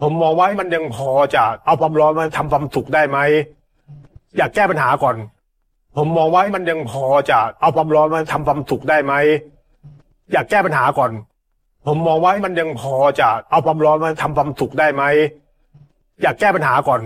ผมมองว่ามันยังพอจะเอาความร้อนมาทำความสุขได้ไหมอยากแก้ปัญหาก่อน ผมมองว่ามันยังพอจะเอาความร้อนมาทำความสุขได้ไหมอยากแก้ปัญหาก่อน ผมมองว่ามันยังพอจะเอาความร้อนมาทำความสุขได้ไหมอยากแก้ปัญหาก่อน